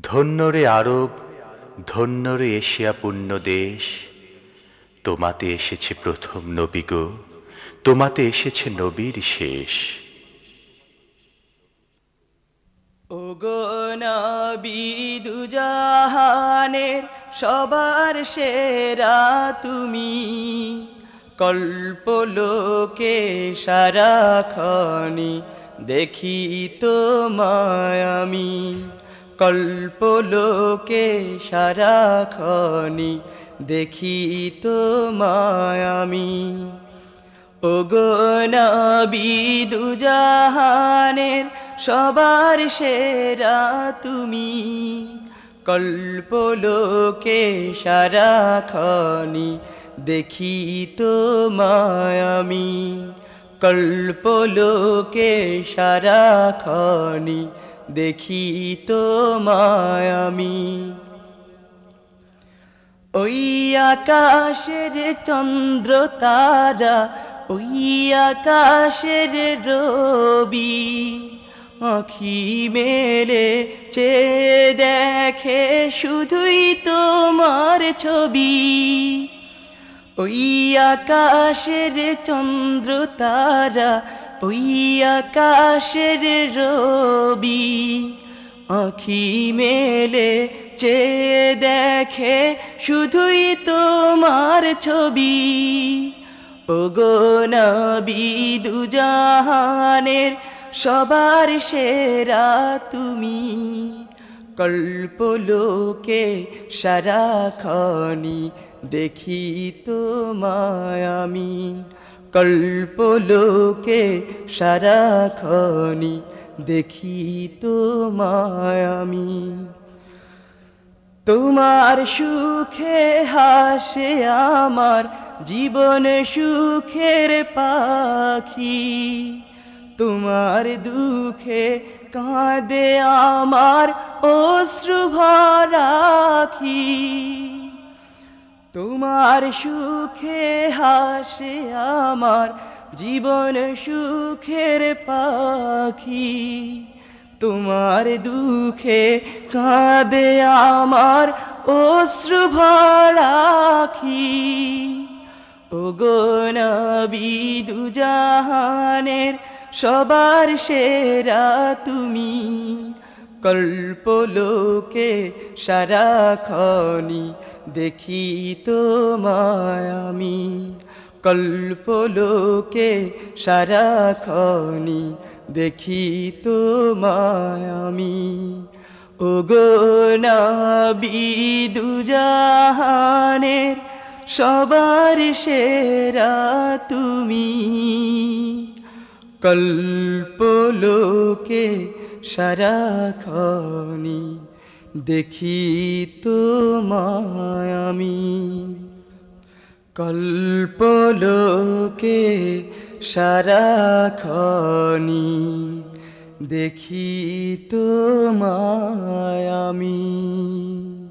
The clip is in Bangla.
ধন্য রে আরব ধন্য রে এশিয়া পুণ্য দেশ। তোমাতে এসেছে প্রথম নবী গো, তোমাতে এসেছে নবীর শেষ। ওগো নবী জাহানের সবার সেরা তুমি। কল্পলোকে সারাক্ষণি দেখি তো মায়ামি কল্পলোকে সারাক্ষণি দেখি তো মায়ামি ওগো দুজাহানের সবার সেরা তুমি। কল্পলোকে সারাক্ষণি দেখি তো মায়ামি কল্পলোকে সারাক্ষণি দেখি তো মায়ামি ওই আকাশের চন্দ্র তারা, ওই আকাশের রবি। আখি মেলে চে দেখে শুধুই তোমার ছবি। ওই আকাশের চন্দ্র তারা ওই আকাশের রবি আখি মেলে চে দেখে শুধুই তোমার ছবি। ওগো নবী দুজাহানের সবার সেরা তুমি। কল্পলোকে সারাক্ষণি দেখি তোমায় আমি। কল্পলোকে সারাক্ষণি দেখি তোমায় আমি। তোমার সুখে হাসে আমার জীবন সুখের পাখি। তোমার দুঃখে কাঁদে আমার অশ্রু ভরাখি তোমার সুখে হাসে আমার জীবন সুখের পাখি। তোমার দুঃখে কাঁদে আমার অশ্রু ভরাখি ওগো নবী দুজাহানের সবার সেরা তুমি। কল্পলোকে সারাক্ষণি দেখি তোমায় আমি। কল্পলোকে সারাক্ষণি দেখি তোমায় আমি। ওগো নবী দুজাহানের সবার সেরা তুমি। কল্পলোকে সারাক্ষণি দেখি তোমায় আমি। কল্পলোকে সারাক্ষণি দেখি তো আমি।